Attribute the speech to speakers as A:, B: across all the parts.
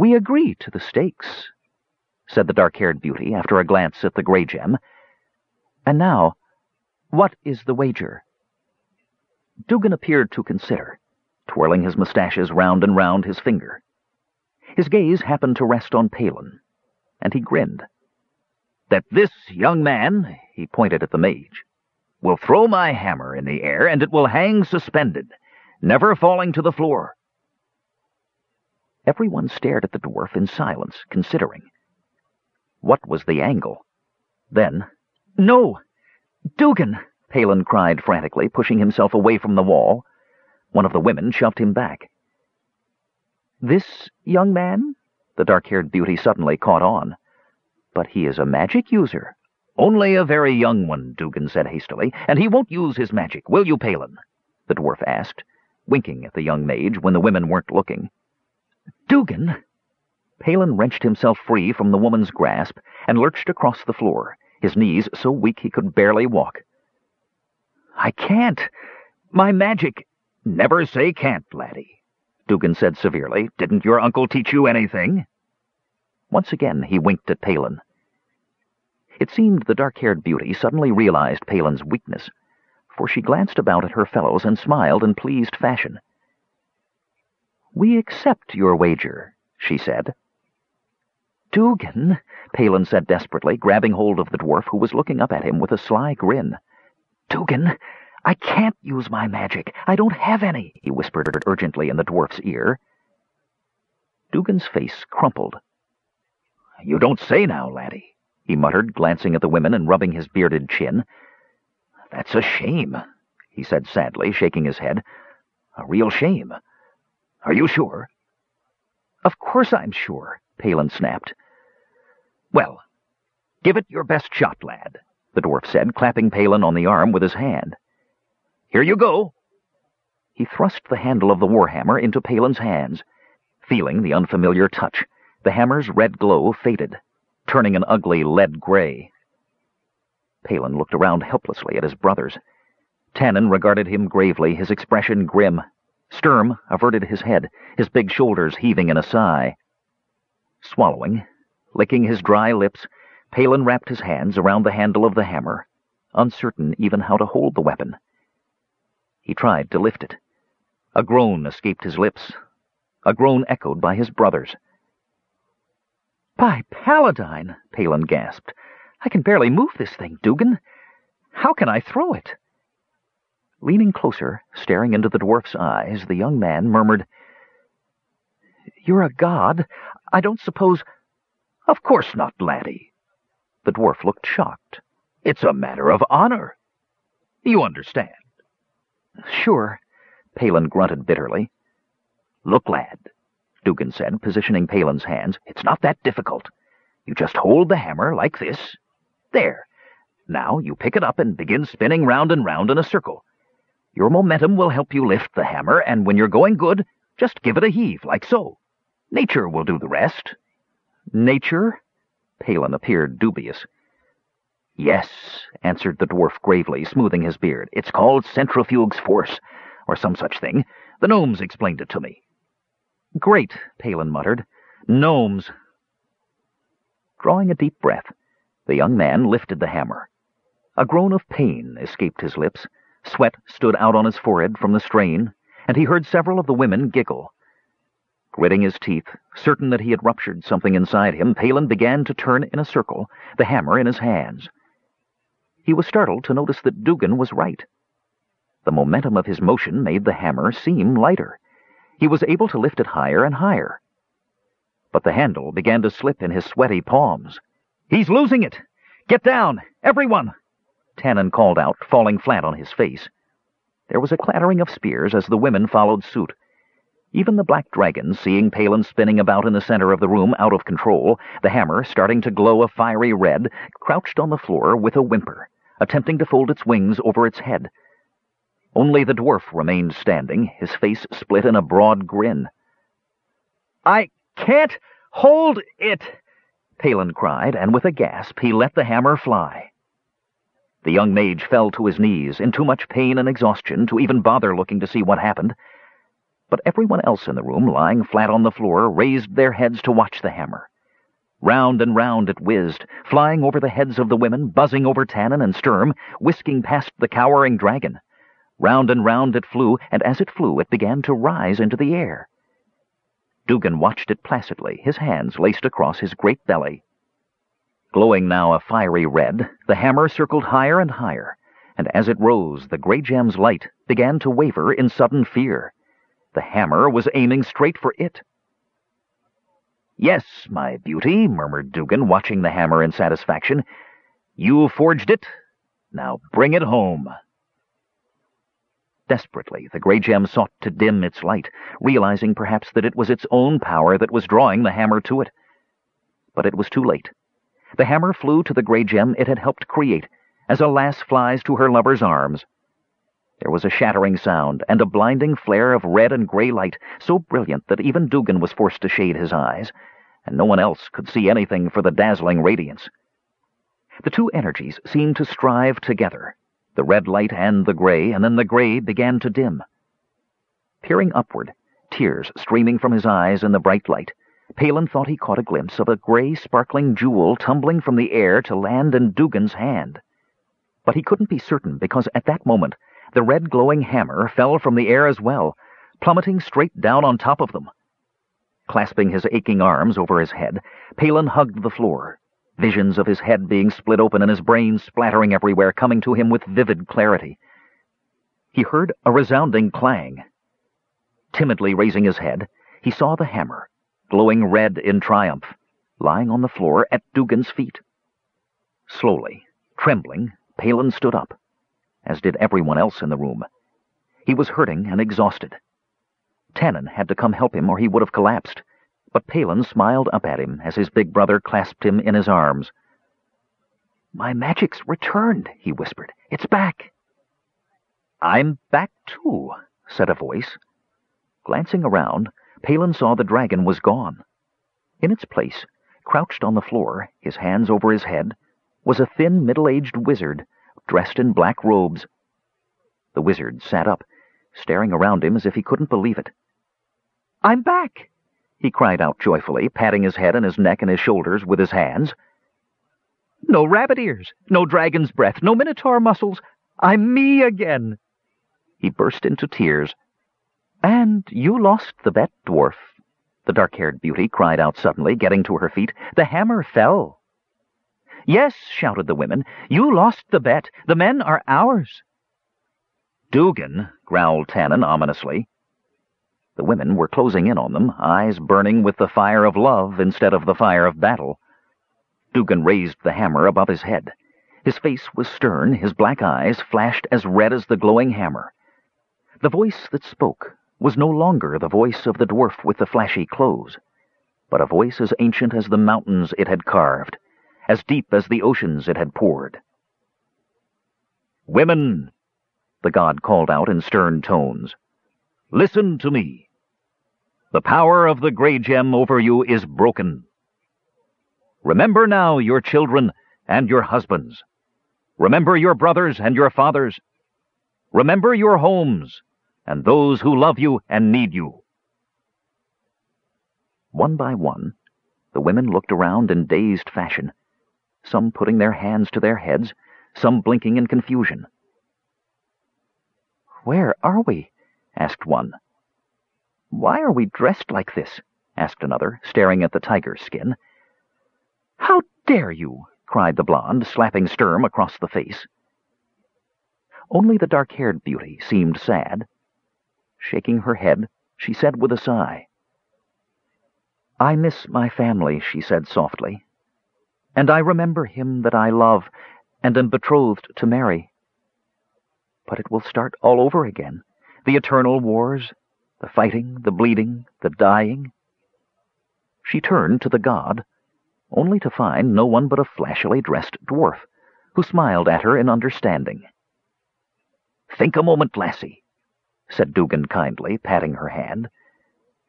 A: We agree to the stakes, said the dark-haired beauty after a glance at the gray gem. And now, what is the wager? Dugan appeared to consider, twirling his mustaches round and round his finger. His gaze happened to rest on Palin, and he grinned. That this young man, he pointed at the mage, will throw my hammer in the air, and it will hang suspended, never falling to the floor. Everyone stared at the dwarf in silence, considering. What was the angle? Then, No! Dugan! Palin cried frantically, pushing himself away from the wall. One of the women shoved him back. This young man? The dark-haired beauty suddenly caught on. But he is a magic user. Only a very young one, Dugan said hastily, and he won't use his magic, will you, Palin? The dwarf asked, winking at the young mage when the women weren't looking. Dugan! Palin wrenched himself free from the woman's grasp and lurched across the floor, his knees so weak he could barely walk. I can't. My magic... Never say can't, laddie, Dugan said severely. Didn't your uncle teach you anything? Once again he winked at Palin. It seemed the dark-haired beauty suddenly realized Palin's weakness, for she glanced about at her fellows and smiled in pleased fashion. We accept your wager, she said. Dugan, Palin said desperately, grabbing hold of the dwarf who was looking up at him with a sly grin. Dugan, I can't use my magic. I don't have any, he whispered urgently in the dwarf's ear. Dugan's face crumpled. You don't say now, laddie, he muttered, glancing at the women and rubbing his bearded chin. That's a shame, he said sadly, shaking his head. A real shame. Are you sure? Of course I'm sure, Palin snapped. Well, give it your best shot, lad, the dwarf said, clapping Palin on the arm with his hand. Here you go. He thrust the handle of the warhammer into Palin's hands. Feeling the unfamiliar touch, the hammer's red glow faded, turning an ugly lead gray. Palin looked around helplessly at his brothers. Tanin regarded him gravely, his expression grim. Sturm averted his head, his big shoulders heaving in a sigh. Swallowing, licking his dry lips, Palin wrapped his hands around the handle of the hammer, uncertain even how to hold the weapon. He tried to lift it. A groan escaped his lips, a groan echoed by his brothers. By Paladine, Palin gasped. I can barely move this thing, Dugan. How can I throw it? Leaning closer, staring into the dwarf's eyes, the young man murmured, You're a god. I don't suppose... Of course not, laddie. The dwarf looked shocked. It's a matter of honor. You understand. Sure, Palin grunted bitterly. Look, lad, Dugan said, positioning Palin's hands. It's not that difficult. You just hold the hammer like this. There. Now you pick it up and begin spinning round and round in a circle. Your momentum will help you lift the hammer, and when you're going good, just give it a heave, like so. Nature will do the rest. Nature? Palin appeared dubious. Yes, answered the dwarf gravely, smoothing his beard. It's called centrifuge's force, or some such thing. The gnomes explained it to me. Great, Palin muttered. Gnomes. Drawing a deep breath, the young man lifted the hammer. A groan of pain escaped his lips. Sweat stood out on his forehead from the strain, and he heard several of the women giggle. Gritting his teeth, certain that he had ruptured something inside him, Palin began to turn in a circle, the hammer in his hands. He was startled to notice that Dugan was right. The momentum of his motion made the hammer seem lighter. He was able to lift it higher and higher. But the handle began to slip in his sweaty palms. He's losing it! Get down! Everyone! Tanin called out, falling flat on his face. There was a clattering of spears as the women followed suit. Even the black dragon, seeing Palin spinning about in the center of the room out of control, the hammer starting to glow a fiery red, crouched on the floor with a whimper, attempting to fold its wings over its head. Only the dwarf remained standing, his face split in a broad grin. I can't hold it, Palin cried, and with a gasp he let the hammer fly. The young mage fell to his knees, in too much pain and exhaustion to even bother looking to see what happened. But everyone else in the room, lying flat on the floor, raised their heads to watch the hammer. Round and round it whizzed, flying over the heads of the women, buzzing over Tanin and Sturm, whisking past the cowering dragon. Round and round it flew, and as it flew it began to rise into the air. Dugan watched it placidly, his hands laced across his great belly. Glowing now a fiery red, the hammer circled higher and higher, and as it rose the grey gem's light began to waver in sudden fear. The hammer was aiming straight for it. Yes, my beauty, murmured Dugan, watching the hammer in satisfaction. You forged it. Now bring it home. Desperately, the grey gem sought to dim its light, realizing perhaps that it was its own power that was drawing the hammer to it. But it was too late. The hammer flew to the grey gem it had helped create, as a lass flies to her lover's arms. There was a shattering sound, and a blinding flare of red and grey light, so brilliant that even Dugan was forced to shade his eyes and no one else could see anything for the dazzling radiance. The two energies seemed to strive together, the red light and the gray, and then the gray began to dim. Peering upward, tears streaming from his eyes in the bright light, Palin thought he caught a glimpse of a gray, sparkling jewel tumbling from the air to land in Dugan's hand. But he couldn't be certain, because at that moment the red glowing hammer fell from the air as well, plummeting straight down on top of them. Clasping his aching arms over his head, Palin hugged the floor, visions of his head being split open and his brain splattering everywhere coming to him with vivid clarity. He heard a resounding clang. Timidly raising his head, he saw the hammer, glowing red in triumph, lying on the floor at Dugan's feet. Slowly, trembling, Palin stood up, as did everyone else in the room. He was hurting and exhausted. Tanin had to come help him or he would have collapsed, but Palin smiled up at him as his big brother clasped him in his arms. My magic's returned, he whispered. It's back. I'm back too, said a voice. Glancing around, Palin saw the dragon was gone. In its place, crouched on the floor, his hands over his head, was a thin, middle-aged wizard, dressed in black robes. The wizard sat up, staring around him as if he couldn't believe it. I'm back! he cried out joyfully, patting his head and his neck and his shoulders with his hands. No rabbit ears, no dragon's breath, no minotaur muscles. I'm me again. He burst into tears. And you lost the bet, dwarf, the dark-haired beauty cried out suddenly, getting to her feet. The hammer fell. Yes, shouted the women, you lost the bet. The men are ours. Dugan, growled Tanin ominously. The women were closing in on them, eyes burning with the fire of love instead of the fire of battle. Dugan raised the hammer above his head. His face was stern, his black eyes flashed as red as the glowing hammer. The voice that spoke was no longer the voice of the dwarf with the flashy clothes, but a voice as ancient as the mountains it had carved, as deep as the oceans it had poured. Women, the god called out in stern tones, listen to me. The power of the Grey Gem over you is broken. Remember now your children and your husbands. Remember your brothers and your fathers. Remember your homes and those who love you and need you. One by one, the women looked around in dazed fashion, some putting their hands to their heads, some blinking in confusion. Where are we? asked one. Why are we dressed like this? asked another, staring at the tiger's skin. How dare you? cried the blonde, slapping Sturm across the face. Only the dark-haired beauty seemed sad. Shaking her head, she said with a sigh, I miss my family, she said softly, and I remember him that I love and am betrothed to marry. But it will start all over again, the eternal wars, the fighting, the bleeding, the dying. She turned to the god, only to find no one but a flashily dressed dwarf, who smiled at her in understanding. Think a moment, lassie, said Dugan kindly, patting her hand.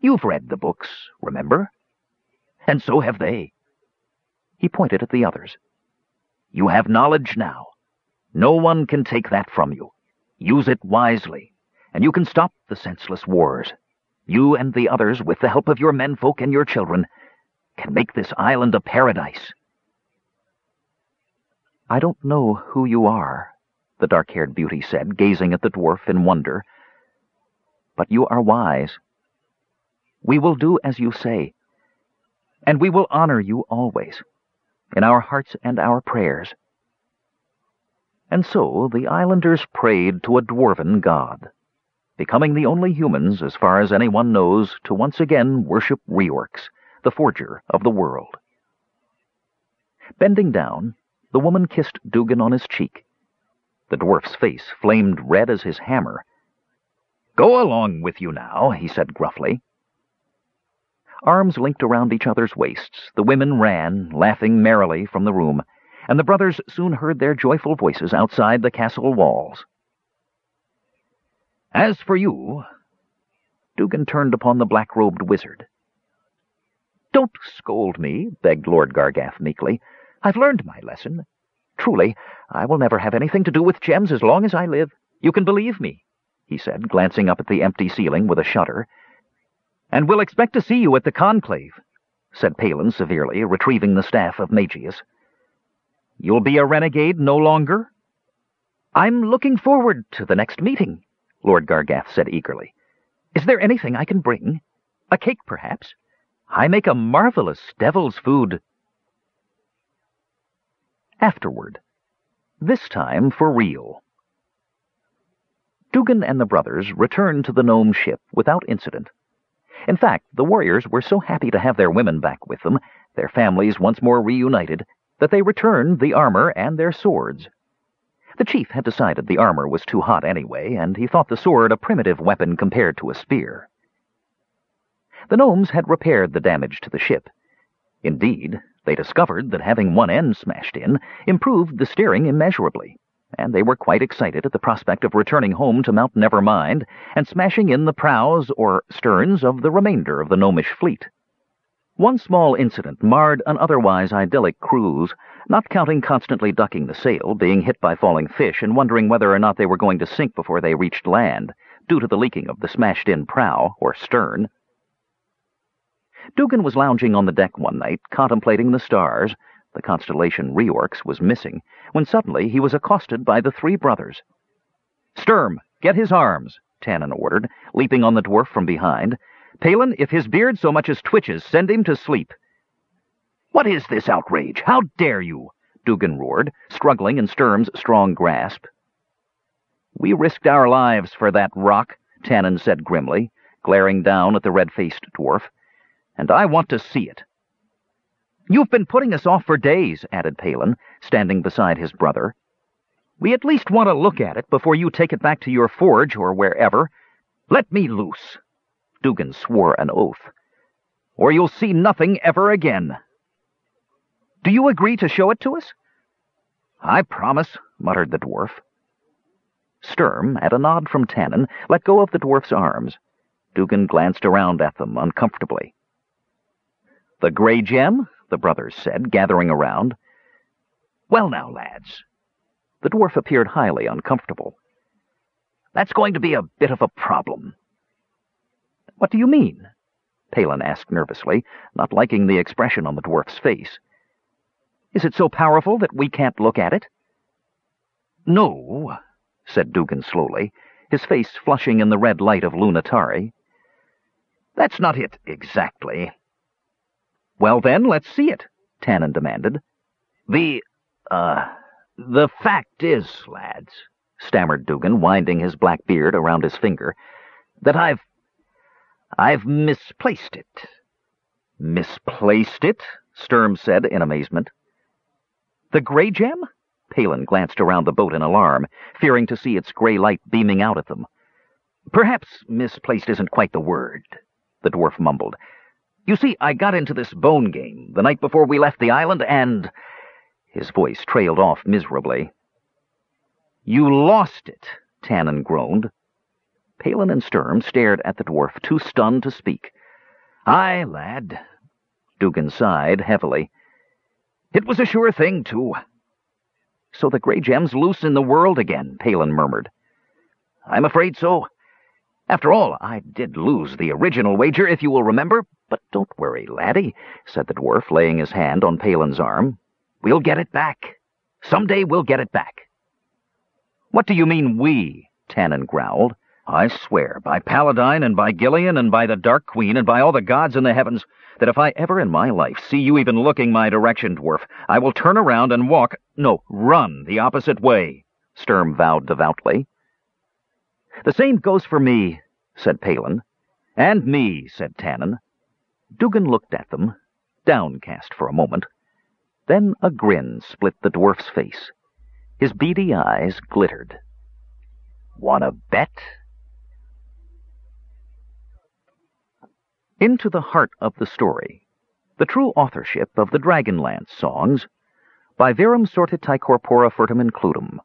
A: You've read the books, remember? And so have they. He pointed at the others. You have knowledge now. No one can take that from you. Use it wisely and you can stop the senseless wars. You and the others, with the help of your menfolk and your children, can make this island a paradise. I don't know who you are, the dark-haired beauty said, gazing at the dwarf in wonder. But you are wise. We will do as you say, and we will honor you always, in our hearts and our prayers. And so the islanders prayed to a dwarven god, becoming the only humans, as far as anyone knows, to once again worship Reorx, the forger of the world. Bending down, the woman kissed Dugan on his cheek. The dwarf's face flamed red as his hammer. Go along with you now, he said gruffly. Arms linked around each other's waists, the women ran, laughing merrily, from the room, and the brothers soon heard their joyful voices outside the castle walls. As for you, Dugan turned upon the black-robed wizard. Don't scold me, begged Lord Gargath meekly. I've learned my lesson. Truly, I will never have anything to do with gems as long as I live. You can believe me, he said, glancing up at the empty ceiling with a shudder. And we'll expect to see you at the conclave, said Palin severely, retrieving the staff of Magius. You'll be a renegade no longer? I'm looking forward to the next meeting, Lord Gargath said eagerly. Is there anything I can bring? A cake, perhaps? I make a marvelous devil's food afterward. This time for real. Dugan and the brothers returned to the gnome ship without incident. In fact, the warriors were so happy to have their women back with them, their families once more reunited, that they returned the armor and their swords. The chief had decided the armor was too hot anyway, and he thought the sword a primitive weapon compared to a spear. The gnomes had repaired the damage to the ship. Indeed, they discovered that having one end smashed in improved the steering immeasurably, and they were quite excited at the prospect of returning home to Mount Nevermind and smashing in the prows or sterns of the remainder of the gnomish fleet. One small incident marred an otherwise idyllic cruise, not counting constantly ducking the sail, being hit by falling fish, and wondering whether or not they were going to sink before they reached land, due to the leaking of the smashed-in prow, or stern. Dugan was lounging on the deck one night, contemplating the stars. The constellation Reorx was missing, when suddenly he was accosted by the three brothers. Sturm, get his arms, Tanin ordered, leaping on the dwarf from behind. Palin, if his beard so much as twitches, send him to sleep. What is this outrage? How dare you? Dugan roared, struggling in Sturm's strong grasp. We risked our lives for that rock, Tanin said grimly, glaring down at the red-faced dwarf and I want to see it. You've been putting us off for days, added Palin, standing beside his brother. We at least want to look at it before you take it back to your forge or wherever. Let me loose. Dugan swore an oath. Or you'll see nothing ever again. Do you agree to show it to us? I promise, muttered the dwarf. Sturm, at a nod from Tanin, let go of the dwarf's arms. Dugan glanced around at them uncomfortably. The gray gem? The brothers said, gathering around. Well now, lads. The dwarf appeared highly uncomfortable. That's going to be a bit of a problem. What do you mean? Palin asked nervously, not liking the expression on the dwarf's face. Is it so powerful that we can't look at it? No, said Dugan slowly, his face flushing in the red light of Lunitari. That's not it exactly. Well then, let's see it, Tanin demanded. The, uh, the fact is, lads, stammered Dugan, winding his black beard around his finger, that I've... I've misplaced it. Misplaced it? Sturm said in amazement. The gray gem? Palin glanced around the boat in alarm, fearing to see its gray light beaming out at them. Perhaps misplaced isn't quite the word, the dwarf mumbled. You see, I got into this bone game the night before we left the island, and... His voice trailed off miserably. You lost it, Tanin groaned. Palin and Sturm stared at the dwarf, too stunned to speak. Aye, lad. Dugan sighed heavily. It was a sure thing, too. So the Grey Gem's loose in the world again, Palin murmured. I'm afraid so. After all, I did lose the original wager, if you will remember. But don't worry, laddie, said the dwarf, laying his hand on Palin's arm. We'll get it back. Some day we'll get it back. What do you mean, we? Tanin growled. I swear, by Paladine and by Gilean and by the Dark Queen and by all the gods in the heavens, that if I ever in my life see you even looking my direction, dwarf, I will turn around and walk, no, run the opposite way, Sturm vowed devoutly. The same goes for me, said Palin. And me, said Tanin. Dugan looked at them, downcast for a moment. Then a grin split the dwarf's face. His beady eyes glittered. Wanna bet? Into the heart of the story, the true authorship of the Dragonlance songs, by Virum sortitae corpora furtum includum.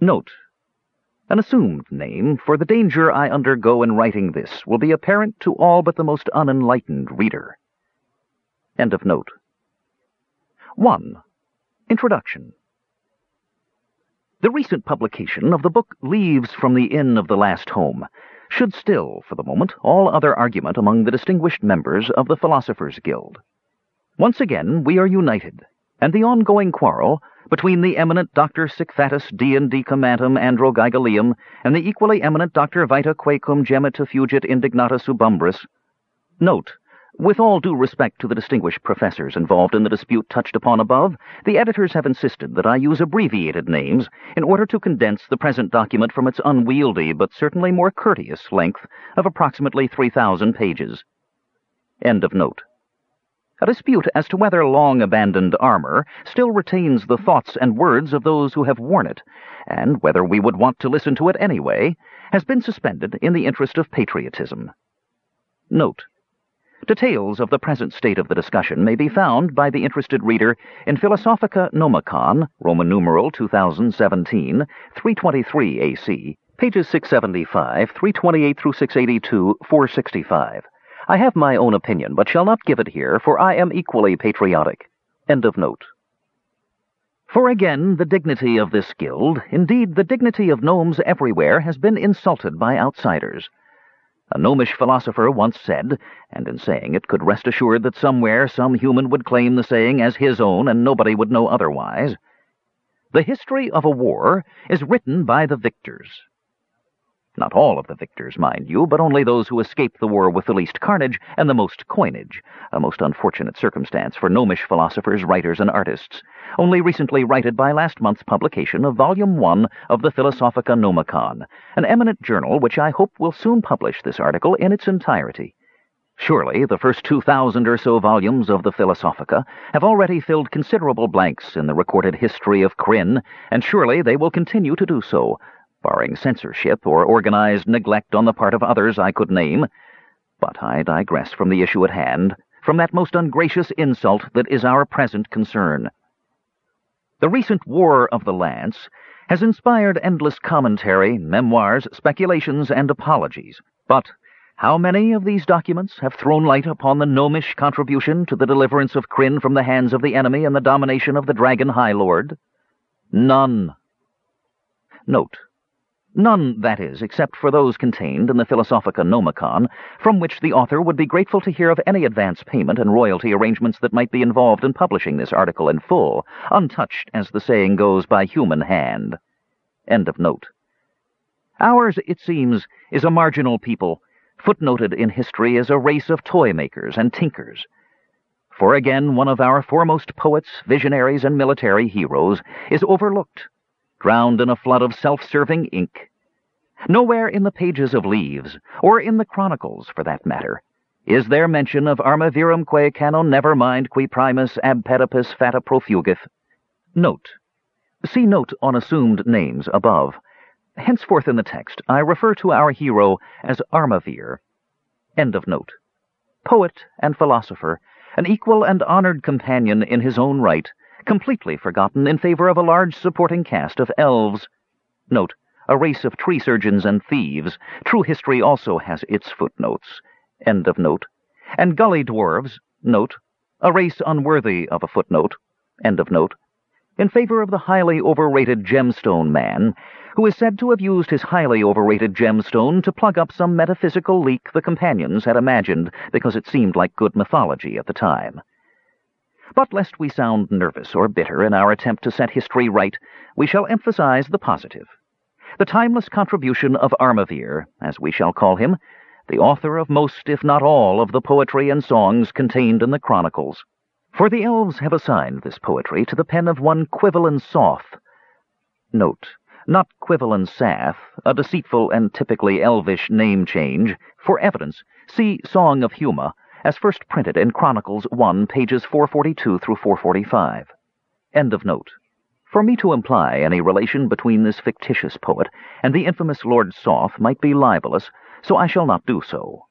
A: Note, an assumed name, for the danger I undergo in writing this will be apparent to all but the most unenlightened reader. End of note. 1. Introduction The recent publication of the book Leaves from the Inn of the Last Home should still, for the moment, all other argument among the distinguished members of the Philosophers' Guild. Once again we are united, and the ongoing quarrel between the eminent Dr. Sickfatus Dean Decumantum Androgygalium and the equally eminent Dr. Vita Quacum Gemita Fugit Indignata Subumbris. Note, with all due respect to the distinguished professors involved in the dispute touched upon above, the editors have insisted that I use abbreviated names in order to condense the present document from its unwieldy but certainly more courteous length of approximately 3,000 pages. End of note. A dispute as to whether long-abandoned armor still retains the thoughts and words of those who have worn it, and whether we would want to listen to it anyway, has been suspended in the interest of patriotism. Note. Details of the present state of the discussion may be found by the interested reader in Philosophica Nomicon, Roman numeral 2017, 323 AC, pages 675, 328 through 682, 465. I have my own opinion, but shall not give it here, for I am equally patriotic. End of note. For again, the dignity of this guild, indeed the dignity of gnomes everywhere, has been insulted by outsiders. A gnomish philosopher once said, and in saying it could rest assured that somewhere some human would claim the saying as his own and nobody would know otherwise, The history of a war is written by the victors. Not all of the victors, mind you, but only those who escaped the war with the least carnage and the most coinage, a most unfortunate circumstance for gnomish philosophers, writers, and artists, only recently righted by last month's publication of Volume 1 of the Philosophica Nomicon, an eminent journal which I hope will soon publish this article in its entirety. Surely the first two thousand or so volumes of the Philosophica have already filled considerable blanks in the recorded history of Krynn, and surely they will continue to do so, barring censorship or organized neglect on the part of others I could name. But I digress from the issue at hand, from that most ungracious insult that is our present concern. The recent War of the Lance has inspired endless commentary, memoirs, speculations, and apologies. But how many of these documents have thrown light upon the gnomish contribution to the deliverance of Krynn from the hands of the enemy and the domination of the Dragon High Lord? None. Note. None, that is, except for those contained in the Philosophica Nomicon, from which the author would be grateful to hear of any advance payment and royalty arrangements that might be involved in publishing this article in full, untouched, as the saying goes, by human hand. End of note. Ours, it seems, is a marginal people, footnoted in history as a race of toy-makers and tinkers. For again, one of our foremost poets, visionaries, and military heroes is overlooked drowned in a flood of self-serving ink. Nowhere in the pages of Leaves, or in the Chronicles, for that matter, is there mention of arma virum quae canon never mind qui primus ab pedipus fata profugith. Note. See note on assumed names above. Henceforth in the text, I refer to our hero as Armavir. End of note. Poet and philosopher, an equal and honored companion in his own right, completely forgotten in favor of a large supporting cast of elves. Note, a race of tree surgeons and thieves. True history also has its footnotes. End of note. And gully dwarves, note, a race unworthy of a footnote. End of note. In favor of the highly overrated gemstone man, who is said to have used his highly overrated gemstone to plug up some metaphysical leak the companions had imagined because it seemed like good mythology at the time. But lest we sound nervous or bitter in our attempt to set history right, we shall emphasize the positive. The timeless contribution of Armavir, as we shall call him, the author of most, if not all, of the poetry and songs contained in the Chronicles. For the elves have assigned this poetry to the pen of one Quivalen Soth. Note, not Quivalen Sath, a deceitful and typically elvish name change. For evidence, see Song of Huma, as first printed in Chronicles 1, pages 442 through 445. End of note. For me to imply any relation between this fictitious poet and the infamous Lord Soth might be libelous, so I shall not do so.